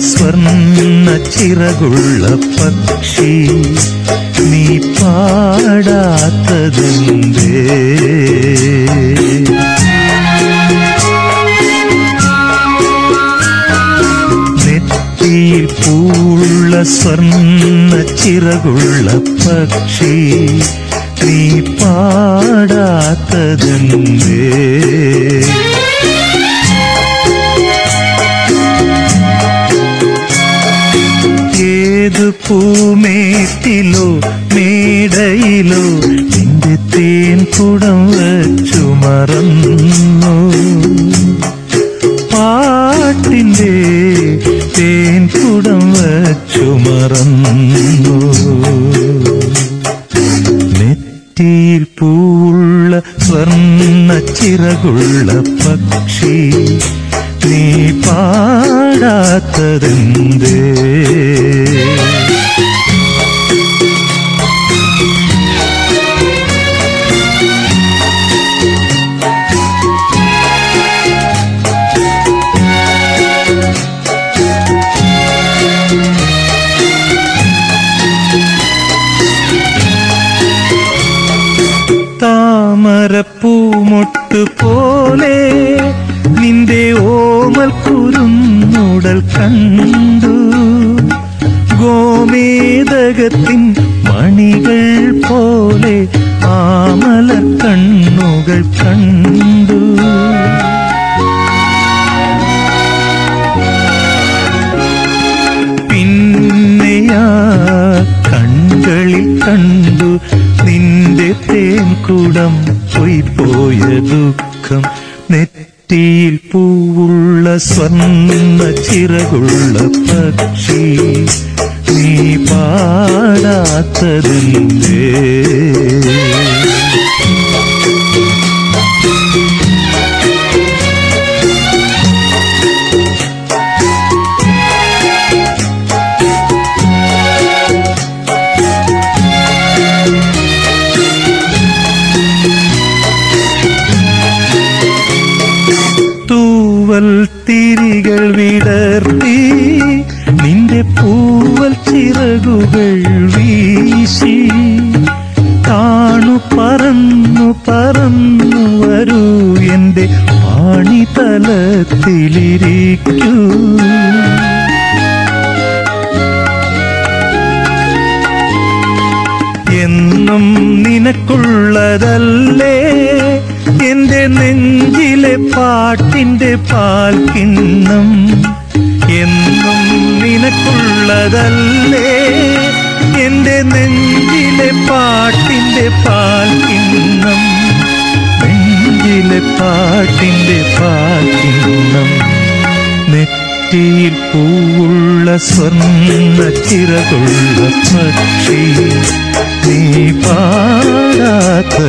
സ്വർണ ചിറകുള്ള പക്ഷി നീ പാടാത്തതിന്റെ നെറ്റിയിൽ പൂള്ള സ്വർണ ചിറകുള്ള പക്ഷി പൂമേട്ടിലോ മേടയിലോ നിന്റെ തേൻ കുടം വച്ചു മറന്നു. പാട്ടിന്റെ തേൻ കുടം വച്ചു മറന്നു. നെറ്റിയിൽ പൂള്ള സ്വർണ ചിറകുള്ള പക്ഷി നീ പാടാത്തതെന്തേ? താമരപ്പൂമൊട്ട് പോലെ നിന്റെ ഓമൽ കുരുന്നുടൽ കണ്ടു. ഗോമേതകത്തിൻ മണികൾ പോലെ ആമല കണ്ണുകൾ കണ്ടു. തേൻകുടം പോയ ദുഃഖം നെറ്റിയിൽ പൂവുള്ള സ്വർണ ചിറകുള്ള പക്ഷി. നീ പാടാത്തതിന്റെ തൂവൽ തിരികൾ വിടർത്തി നിന്റെ പൂവൽ ചിറകുകൾ വീശി. താണു പറന്നു പറന്നു വരൂ എന്റെ പാണിതലത്തിലിരിക്കൂ. എന്നും നിനക്കുള്ളതല്ലേ നെഞ്ചിലെ പാട്ടിന്റെ പാൽക്കിണ്ണം എന്നും നിനക്കുള്ളതല്ലേ. എന്റെ നെഞ്ചിലെ പാട്ടിന്റെ പാൽക്കിണ്ണം നെഞ്ചിലെ പാട്ടിന്റെ പാൽക്കിണ്ണം നെറ്റിയിൽ പൂവുള്ള സ്വർണ ചിറകുള്ള പക്ഷി നീ പാടാത്തതെന്തേ